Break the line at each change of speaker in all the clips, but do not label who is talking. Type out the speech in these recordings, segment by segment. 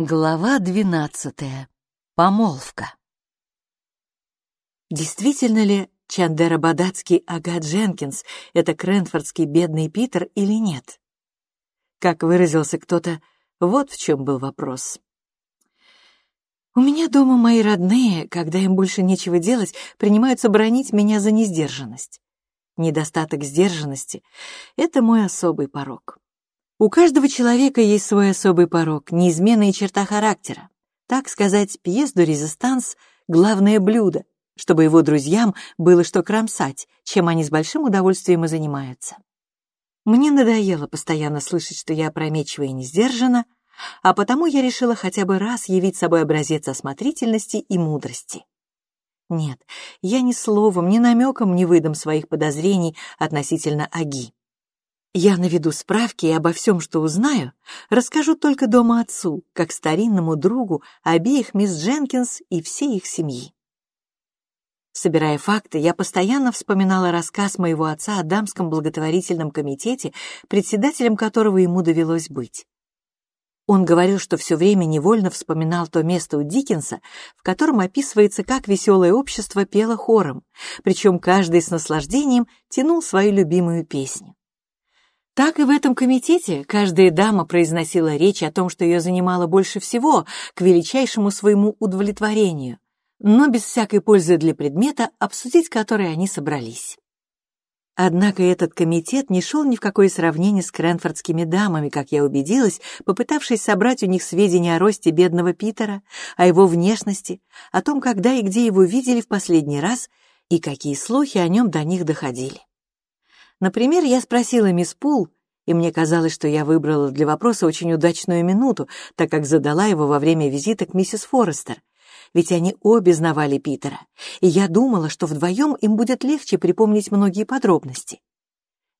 Глава двенадцатая. Помолвка. Действительно ли Чандера Бадацкий Ага Дженкинс — это кренфордский бедный Питер или нет? Как выразился кто-то, вот в чем был вопрос. У меня дома мои родные, когда им больше нечего делать, принимаются бронить меня за несдержанность. Недостаток сдержанности — это мой особый порог. У каждого человека есть свой особый порог, неизменная черта характера. Так сказать, пьес до резистанс — главное блюдо, чтобы его друзьям было что кромсать, чем они с большим удовольствием и занимаются. Мне надоело постоянно слышать, что я опрометчива и не сдержана, а потому я решила хотя бы раз явить собой образец осмотрительности и мудрости. Нет, я ни словом, ни намеком не выдам своих подозрений относительно Аги. Я наведу справки и обо всем, что узнаю, расскажу только дома отцу, как старинному другу обеих мисс Дженкинс и всей их семьи. Собирая факты, я постоянно вспоминала рассказ моего отца о дамском благотворительном комитете, председателем которого ему довелось быть. Он говорил, что все время невольно вспоминал то место у Диккенса, в котором описывается, как веселое общество пело хором, причем каждый с наслаждением тянул свою любимую песню. Так и в этом комитете каждая дама произносила речь о том, что ее занимало больше всего, к величайшему своему удовлетворению, но без всякой пользы для предмета, обсудить который они собрались. Однако этот комитет не шел ни в какое сравнение с кренфордскими дамами, как я убедилась, попытавшись собрать у них сведения о росте бедного Питера, о его внешности, о том, когда и где его видели в последний раз и какие слухи о нем до них доходили. Например, я спросила мисс Пул, и мне казалось, что я выбрала для вопроса очень удачную минуту, так как задала его во время визита к миссис Форестер. Ведь они обе знавали Питера, и я думала, что вдвоем им будет легче припомнить многие подробности.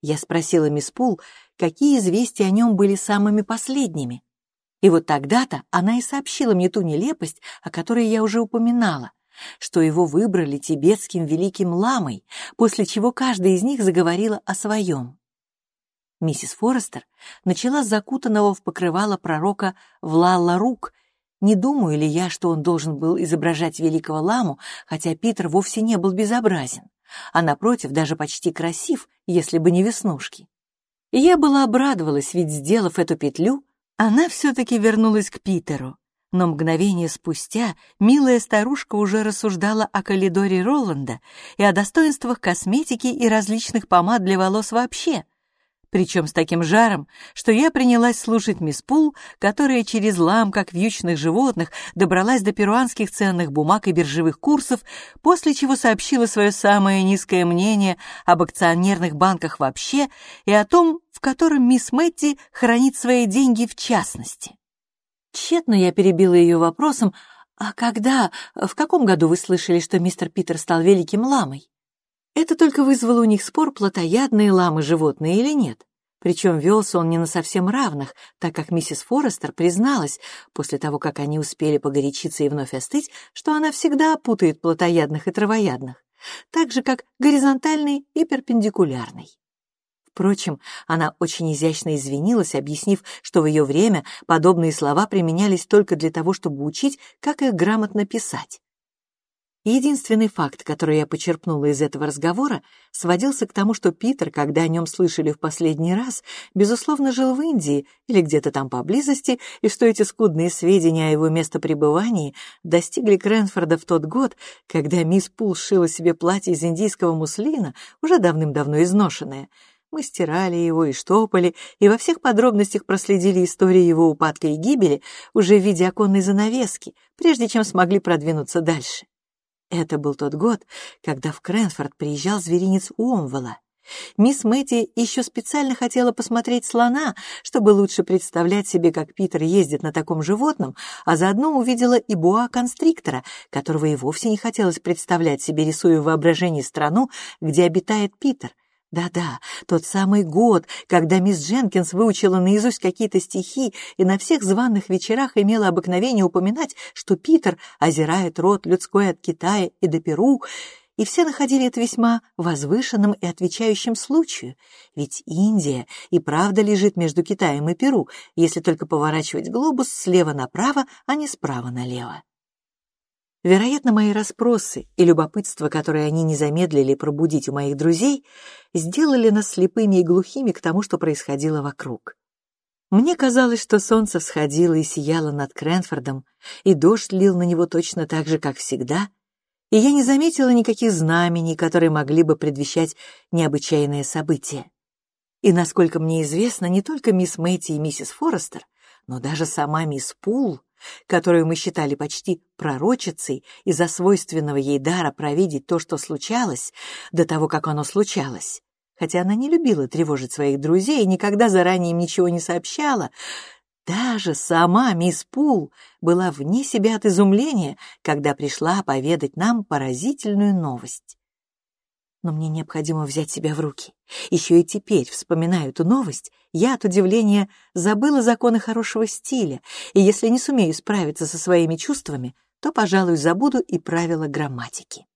Я спросила мисс Пул, какие известия о нем были самыми последними. И вот тогда-то она и сообщила мне ту нелепость, о которой я уже упоминала, что его выбрали тибетским великим ламой, после чего каждая из них заговорила о своем. Миссис Форестер начала с закутанного в покрывало пророка Влала рук. Не думаю ли я, что он должен был изображать великого ламу, хотя Питер вовсе не был безобразен, а напротив даже почти красив, если бы не веснушки. И я была обрадовалась, ведь, сделав эту петлю, она все-таки вернулась к Питеру, но мгновение спустя милая старушка уже рассуждала о коридоре Роланда и о достоинствах косметики и различных помад для волос вообще, причем с таким жаром, что я принялась слушать мисс Пул, которая через лам, как вьючных животных, добралась до перуанских ценных бумаг и биржевых курсов, после чего сообщила свое самое низкое мнение об акционерных банках вообще и о том, в котором мисс Мэтти хранит свои деньги в частности. Тщетно я перебила ее вопросом, «А когда, в каком году вы слышали, что мистер Питер стал великим ламой?» Это только вызвало у них спор, плотоядные ламы животные или нет. Причем велся он не на совсем равных, так как миссис Форестер призналась, после того, как они успели погорячиться и вновь остыть, что она всегда путает плотоядных и травоядных, так же, как горизонтальный и перпендикулярный. Впрочем, она очень изящно извинилась, объяснив, что в ее время подобные слова применялись только для того, чтобы учить, как их грамотно писать. Единственный факт, который я почерпнула из этого разговора, сводился к тому, что Питер, когда о нем слышали в последний раз, безусловно, жил в Индии или где-то там поблизости, и что эти скудные сведения о его местопребывании достигли Кренфорда в тот год, когда мисс Пул сшила себе платье из индийского муслина, уже давным-давно изношенное, мы стирали его и штопали, и во всех подробностях проследили историю его упадка и гибели уже в виде оконной занавески, прежде чем смогли продвинуться дальше. Это был тот год, когда в Кренфорд приезжал зверинец Уомвелла. Мисс Мэтти еще специально хотела посмотреть слона, чтобы лучше представлять себе, как Питер ездит на таком животном, а заодно увидела и боа-констриктора, которого и вовсе не хотелось представлять себе, рисуя в воображении страну, где обитает Питер — да-да, тот самый год, когда мисс Дженкинс выучила наизусть какие-то стихи и на всех званых вечерах имела обыкновение упоминать, что Питер озирает рот людской от Китая и до Перу, и все находили это весьма возвышенным и отвечающим случаю, ведь Индия и правда лежит между Китаем и Перу, если только поворачивать глобус слева направо, а не справа налево. Вероятно, мои расспросы и любопытство, которое они не замедлили пробудить у моих друзей, сделали нас слепыми и глухими к тому, что происходило вокруг. Мне казалось, что солнце всходило и сияло над Кренфордом, и дождь лил на него точно так же, как всегда, и я не заметила никаких знамений, которые могли бы предвещать необычайные события. И, насколько мне известно, не только мисс Мэтти и миссис Форестер, но даже сама мисс Пул, которую мы считали почти пророчицей из-за свойственного ей дара провидеть то, что случалось, до того, как оно случалось, хотя она не любила тревожить своих друзей и никогда заранее им ничего не сообщала, даже сама мисс Пул была вне себя от изумления, когда пришла поведать нам поразительную новость. Но мне необходимо взять себя в руки. Еще и теперь, вспоминая эту новость, я от удивления забыла законы хорошего стиля, и если не сумею справиться со своими чувствами, то, пожалуй, забуду и правила грамматики.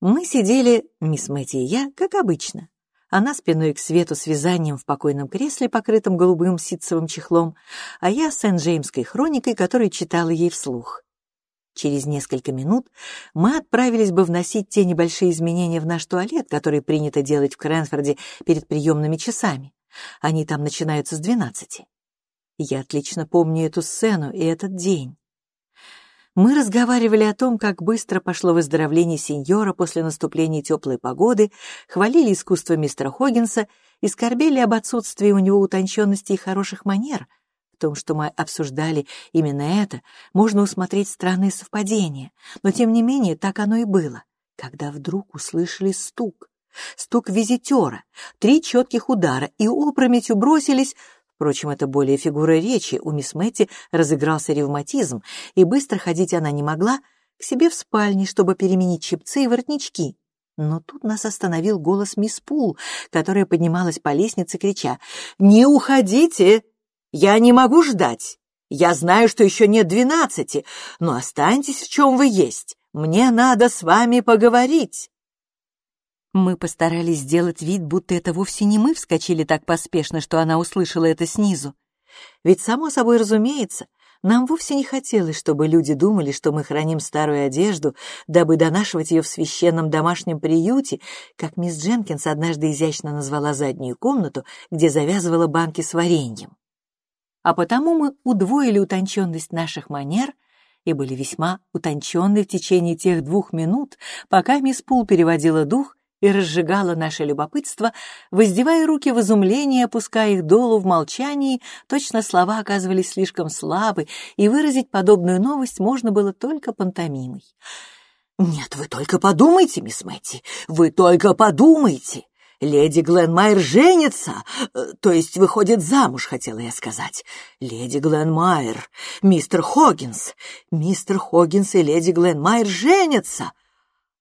Мы сидели, мисс Мэтти и я, как обычно, она спиной к свету с вязанием в покойном кресле, покрытом голубым ситцевым чехлом, а я с Сент-Джеймской хроникой, которую читала ей вслух. Через несколько минут мы отправились бы вносить те небольшие изменения в наш туалет, которые принято делать в Крэнфорде перед приемными часами. Они там начинаются с двенадцати. Я отлично помню эту сцену и этот день. Мы разговаривали о том, как быстро пошло выздоровление сеньора после наступления теплой погоды, хвалили искусство мистера Хоггинса и скорбели об отсутствии у него утонченности и хороших манер. В том, что мы обсуждали именно это, можно усмотреть странные совпадения, но тем не менее так оно и было, когда вдруг услышали стук. Стук визитера, три четких удара, и опрометью бросились Впрочем, это более фигура речи, у мисс Мэтти разыгрался ревматизм, и быстро ходить она не могла, к себе в спальне, чтобы переменить чепцы и воротнички. Но тут нас остановил голос мисс Пул, которая поднималась по лестнице, крича «Не уходите! Я не могу ждать! Я знаю, что еще нет двенадцати, но останьтесь в чем вы есть. Мне надо с вами поговорить!» Мы постарались сделать вид, будто это вовсе не мы вскочили так поспешно, что она услышала это снизу. Ведь, само собой разумеется, нам вовсе не хотелось, чтобы люди думали, что мы храним старую одежду, дабы донашивать ее в священном домашнем приюте, как мисс Дженкинс однажды изящно назвала заднюю комнату, где завязывала банки с вареньем. А потому мы удвоили утонченность наших манер и были весьма утонченны в течение тех двух минут, пока мисс Пул переводила дух и разжигала наше любопытство, воздевая руки в изумлении, опуская их долу в молчании, точно слова оказывались слишком слабы, и выразить подобную новость можно было только пантомимой. «Нет, вы только подумайте, мисс Мэтти, вы только подумайте!» Леди Гленмайер женится, э, то есть выходит замуж, хотела я сказать. Леди Гленмайер, мистер Хоггинс, мистер Хоггинс и леди Гленмайер женятся.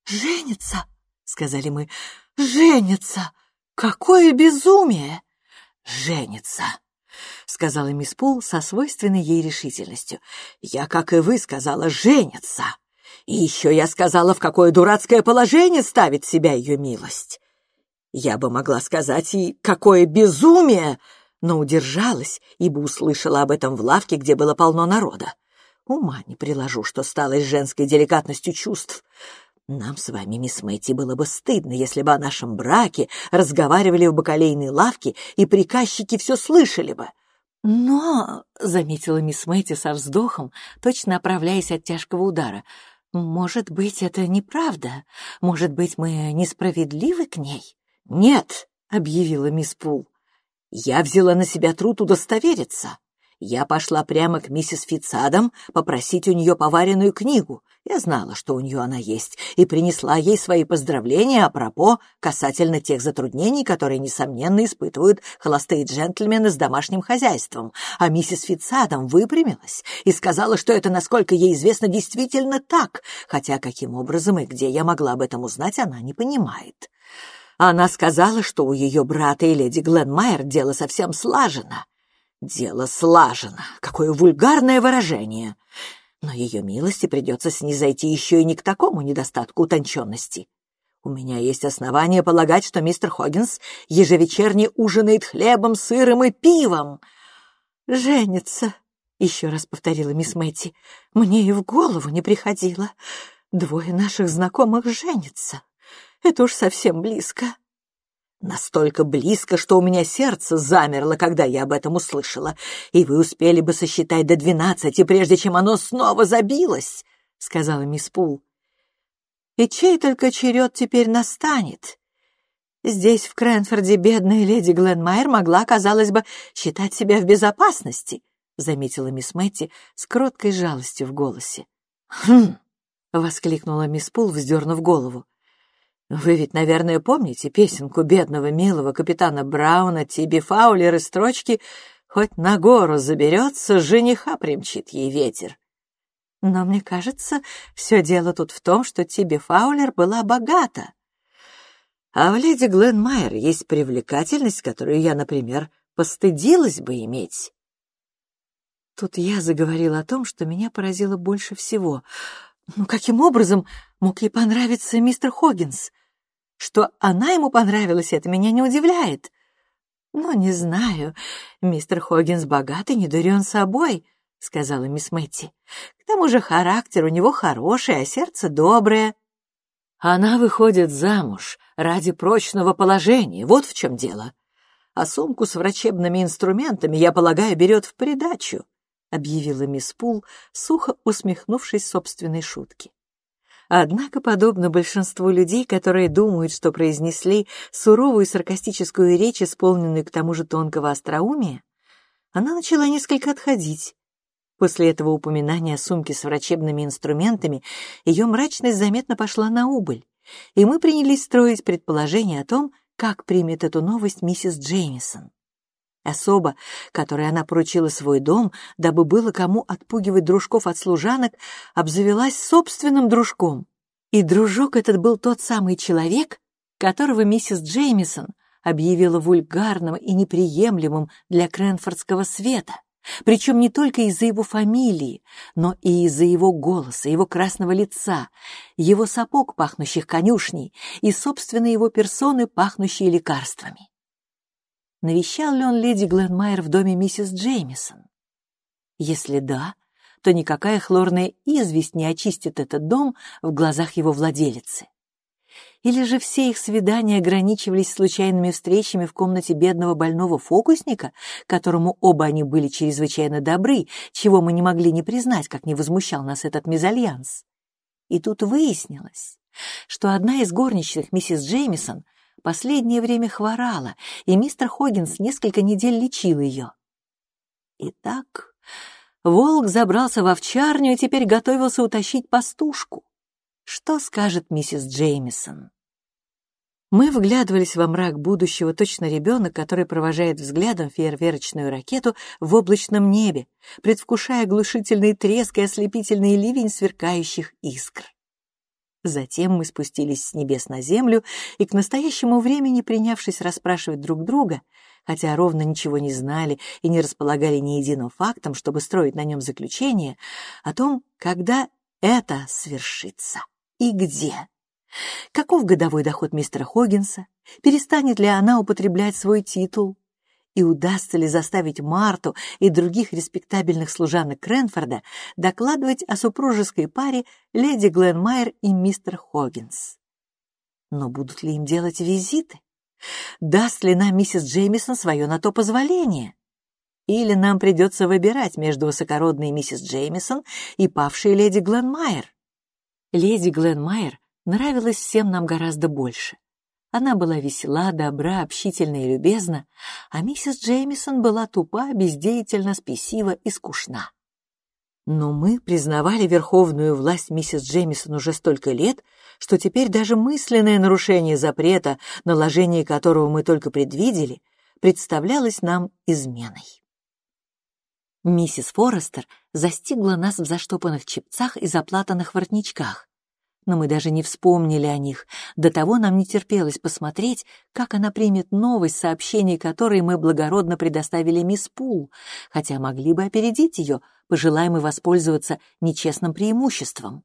Женятся? Сказали мы. «Женится! Какое безумие!» «Женится!» — сказала мисс Пул со свойственной ей решительностью. «Я, как и вы, сказала «женится». И еще я сказала, в какое дурацкое положение ставит себя ее милость. Я бы могла сказать и «какое безумие!» но удержалась, ибо услышала об этом в лавке, где было полно народа. Ума не приложу, что стало с женской деликатностью чувств. Нам с вами, мисс Мэтти, было бы стыдно, если бы о нашем браке разговаривали в бакалейной лавке, и приказчики все слышали бы. Но, — заметила мисс Мэтти со вздохом, точно оправляясь от тяжкого удара, — может быть, это неправда? Может быть, мы несправедливы к ней? Нет, — объявила мисс Пул. Я взяла на себя труд удостовериться. Я пошла прямо к миссис Фицадам попросить у нее поваренную книгу. Я знала, что у нее она есть, и принесла ей свои поздравления апропо касательно тех затруднений, которые, несомненно, испытывают холостые джентльмены с домашним хозяйством. А миссис Фицадам выпрямилась и сказала, что это, насколько ей известно, действительно так, хотя каким образом и где я могла об этом узнать, она не понимает. Она сказала, что у ее брата и леди Гленмайер дело совсем слажено, Дело слажено. Какое вульгарное выражение. Но ее милости придется снизойти еще и не к такому недостатку утонченности. У меня есть основания полагать, что мистер Хоггинс ежевечерне ужинает хлебом, сыром и пивом.
«Женится», — еще раз повторила мисс Мэтти. «Мне и в голову не приходило. Двое наших знакомых женятся. Это уж совсем близко».
Настолько близко, что у меня сердце замерло, когда я об этом услышала, и вы успели бы сосчитать до двенадцати, прежде чем оно снова забилось, — сказала мисс Пул.
И чей только черед теперь настанет? Здесь, в Крэнфорде, бедная леди Гленмайер могла, казалось бы, считать себя в безопасности, — заметила мисс Мэтти с кроткой жалостью в голосе.
«Хм!» — воскликнула мисс Пул, вздернув голову. Вы ведь, наверное, помните песенку бедного милого капитана Брауна Тиби Фаулер и строчки «Хоть на гору заберется, жениха примчит ей ветер».
Но мне кажется, все дело тут в том, что Тиби Фаулер была богата.
А в леди Гленмайер есть привлекательность, которую я, например, постыдилась бы иметь.
Тут я заговорила о том, что меня поразило больше всего. Ну, каким образом мог ей понравиться мистер Хоггинс? Что она ему понравилась, это меня не удивляет. «Ну, не знаю. Мистер Хоггинс богатый, не дурен собой», — сказала мисс Мэтти. «К тому же характер у него хороший, а сердце доброе».
«Она выходит замуж ради прочного положения, вот в чем дело. А сумку с врачебными инструментами, я полагаю, берет в придачу», — объявила мисс Пул, сухо усмехнувшись собственной шутки. Однако, подобно большинству людей, которые думают, что произнесли суровую саркастическую речь, исполненную к тому же тонкого остроумия, она начала несколько отходить. После этого упоминания о сумке с врачебными инструментами ее мрачность заметно пошла на убыль, и мы принялись строить предположение о том, как примет эту новость миссис Джеймисон. Особа, которой она поручила свой дом, дабы было кому отпугивать дружков от служанок, обзавелась собственным дружком. И дружок этот был тот самый человек, которого миссис Джеймисон объявила вульгарным и неприемлемым для Кренфордского света, причем не только из-за его фамилии, но и из-за его голоса, его красного лица, его сапог, пахнущих конюшней, и, собственно, его персоны, пахнущие лекарствами навещал ли он леди Гленмайер в доме миссис Джеймисон. Если да, то никакая хлорная известь не очистит этот дом в глазах его владелицы. Или же все их свидания ограничивались случайными встречами в комнате бедного больного фокусника, которому оба они были чрезвычайно добры, чего мы не могли не признать, как не возмущал нас этот мезальянс. И тут выяснилось, что одна из горничных миссис Джеймисон последнее время хворала, и мистер Хоггинс несколько недель лечил ее. Итак, волк забрался в овчарню и теперь готовился утащить пастушку. Что скажет миссис Джеймисон? Мы вглядывались во мрак будущего, точно ребенок, который провожает взглядом фейерверочную ракету в облачном небе, предвкушая глушительный треск и ослепительный ливень сверкающих искр. Затем мы спустились с небес на землю и к настоящему времени, принявшись расспрашивать друг друга, хотя ровно ничего не знали и не располагали ни единым фактом, чтобы строить на нем заключение, о том, когда это свершится и где. Каков годовой доход мистера Хоггинса? Перестанет ли она употреблять свой титул? И удастся ли заставить Марту и других респектабельных служанок Крэнфорда докладывать о супружеской паре леди Гленмайр и мистер Хоггинс. Но будут ли им делать визиты? Даст ли нам миссис Джеймисон свое на то позволение? Или нам придется выбирать между высокородной миссис Джеймисон и павшей леди Гленмайер? Леди Гленмайер нравилась всем нам гораздо больше. Она была весела, добра, общительна и любезна, а миссис Джеймисон была тупа, бездеятельна, спесива и скучна. Но мы признавали верховную власть миссис Джеймисон уже столько лет, что теперь даже мысленное нарушение запрета, наложение которого мы только предвидели, представлялось нам изменой. Миссис Форестер застигла нас в заштопанных чепцах и заплатанных воротничках, но мы даже не вспомнили о них. До того нам не терпелось посмотреть, как она примет новость, сообщение которой мы благородно предоставили мисс Пул, хотя могли бы опередить ее, пожелаем мы воспользоваться нечестным преимуществом.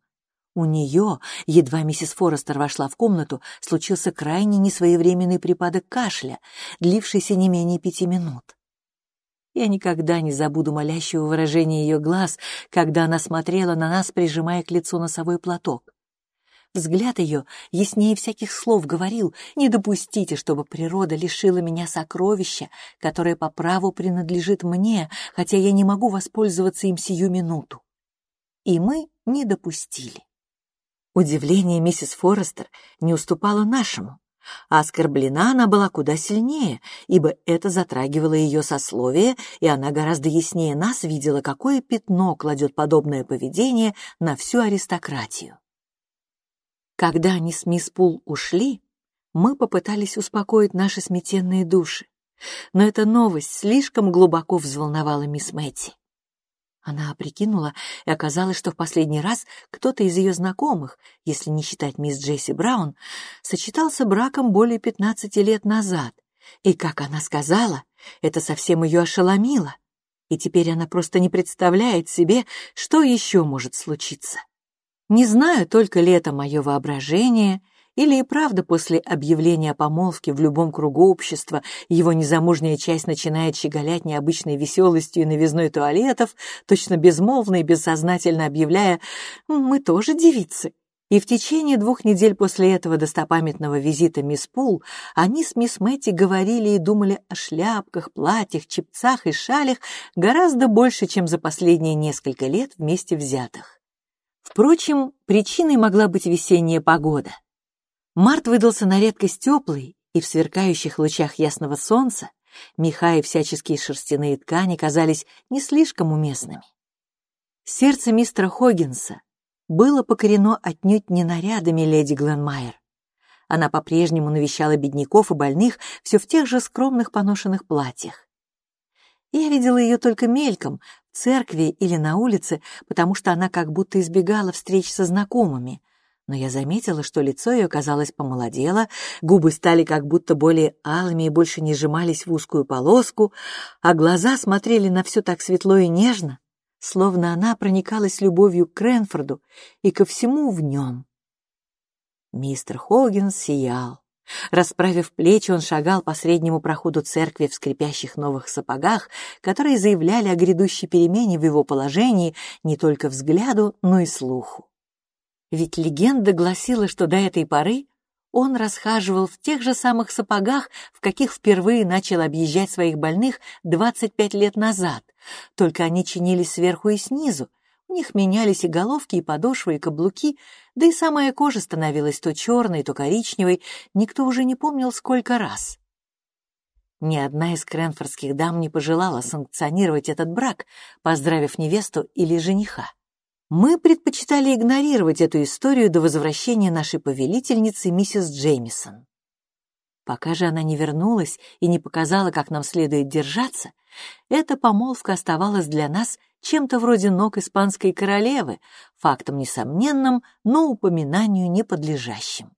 У нее, едва миссис Форестер вошла в комнату, случился крайне несвоевременный припадок кашля, длившийся не менее пяти минут. Я никогда не забуду молящего выражения ее глаз, когда она смотрела на нас, прижимая к лицу носовой платок. Взгляд ее, яснее всяких слов, говорил, не допустите, чтобы природа лишила меня сокровища, которое по праву принадлежит мне, хотя я не могу воспользоваться им сию минуту. И мы не допустили. Удивление миссис Форестер не уступало нашему, а оскорблена она была куда сильнее, ибо это затрагивало ее сословие, и она гораздо яснее нас видела, какое пятно кладет подобное поведение на всю аристократию. Когда они с мисс Пул ушли, мы попытались успокоить наши сметенные души, но эта новость слишком глубоко взволновала мисс Мэтти. Она прикинула, и оказалось, что в последний раз кто-то из ее знакомых, если не считать мисс Джесси Браун, сочетался браком более 15 лет назад. И, как она сказала, это совсем ее ошеломило. И теперь она просто не представляет себе, что еще может случиться. Не знаю, только ли это мое воображение — или и правда после объявления о помолвке в любом кругу общества его незамужняя часть начинает щеголять необычной веселостью и новизной туалетов, точно безмолвно и бессознательно объявляя «Мы тоже девицы». И в течение двух недель после этого достопамятного визита мисс Пул они с мисс Мэтти говорили и думали о шляпках, платьях, чепцах и шалях гораздо больше, чем за последние несколько лет вместе взятых. Впрочем, причиной могла быть весенняя погода — Март выдался на редкость теплый, и в сверкающих лучах ясного солнца меха и всяческие шерстяные ткани казались не слишком уместными. Сердце мистера Хоггинса было покорено отнюдь не нарядами леди Гленмайер. Она по-прежнему навещала бедняков и больных все в тех же скромных поношенных платьях. Я видела ее только мельком, церкви или на улице, потому что она как будто избегала встреч со знакомыми — но я заметила, что лицо ее, казалось, помолодело, губы стали как будто более алыми и больше не сжимались в узкую полоску, а глаза смотрели на все так светло и нежно, словно она проникалась любовью к Кренфорду и ко всему в нем. Мистер Хоггинс сиял. Расправив плечи, он шагал по среднему проходу церкви в скрипящих новых сапогах, которые заявляли о грядущей перемене в его положении не только взгляду, но и слуху. Ведь легенда гласила, что до этой поры он расхаживал в тех же самых сапогах, в каких впервые начал объезжать своих больных 25 лет назад, только они чинились сверху и снизу, у них менялись и головки, и подошвы, и каблуки, да и самая кожа становилась то черной, то коричневой, никто уже не помнил, сколько раз. Ни одна из кренфордских дам не пожелала санкционировать этот брак, поздравив невесту или жениха. Мы предпочитали игнорировать эту историю до возвращения нашей повелительницы миссис Джеймисон. Пока же она не вернулась и не показала, как нам следует держаться, эта помолвка оставалась для нас чем-то вроде ног испанской королевы, фактом несомненным, но упоминанию неподлежащим.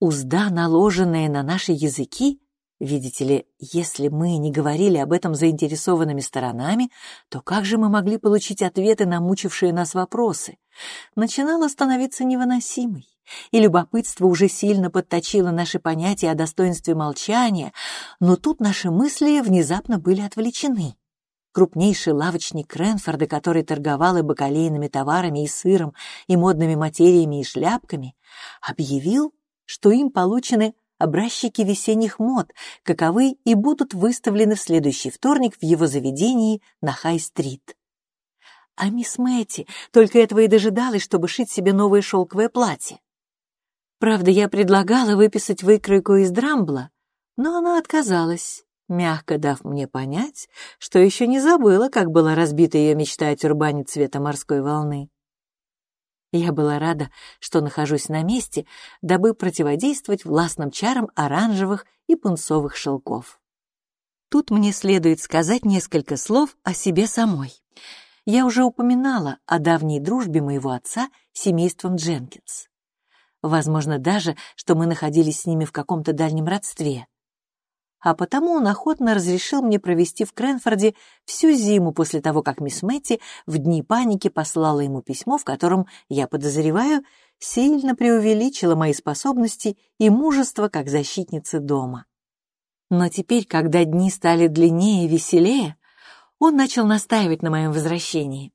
Узда, наложенная на наши языки, Видите ли, если мы не говорили об этом заинтересованными сторонами, то как же мы могли получить ответы на мучившие нас вопросы? Начинала становиться невыносимой, и любопытство уже сильно подточило наши понятия о достоинстве молчания, но тут наши мысли внезапно были отвлечены. Крупнейший лавочник Кренфорда, который торговал и бакалейными товарами, и сыром, и модными материями, и шляпками, объявил, что им получены образчики весенних мод, каковы и будут выставлены в следующий вторник в его заведении на Хай-стрит. А мисс Мэтти только этого и дожидалась, чтобы шить себе новое шелковое платье. Правда, я предлагала выписать выкройку из Драмбла, но она отказалась, мягко дав мне понять, что еще не забыла, как была разбита ее мечта о тюрбане цвета морской волны. Я была рада, что нахожусь на месте, дабы противодействовать властным чарам оранжевых и пунцовых шелков. Тут мне следует сказать несколько слов о себе самой. Я уже упоминала о давней дружбе моего отца с семейством Дженкинс. Возможно даже, что мы находились с ними в каком-то дальнем родстве. а потому он охотно разрешил мне провести в Кренфорде всю зиму после того, как мисс Мэтти в дни паники послала ему письмо, в котором, я подозреваю, сильно преувеличила мои способности и мужество как защитницы дома. Но теперь, когда дни стали длиннее и веселее, он начал настаивать на моем возвращении.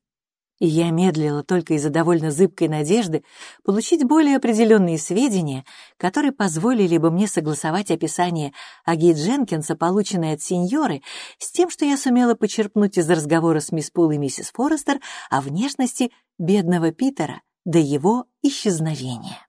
И я медлила только из-за довольно зыбкой надежды получить более определенные сведения, которые позволили бы мне согласовать описание Аги Дженкинса, полученное от сеньоры, с тем, что я сумела почерпнуть из разговора с мисс Пул и миссис Форестер о внешности бедного Питера до его исчезновения.